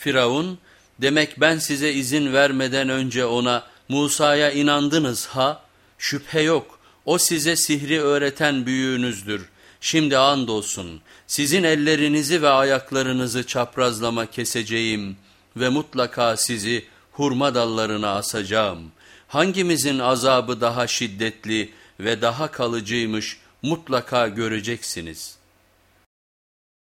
Firavun, demek ben size izin vermeden önce ona Musa'ya inandınız ha? Şüphe yok, o size sihri öğreten büyüğünüzdür. Şimdi andolsun, sizin ellerinizi ve ayaklarınızı çaprazlama keseceğim ve mutlaka sizi hurma dallarına asacağım. Hangimizin azabı daha şiddetli ve daha kalıcıymış mutlaka göreceksiniz.''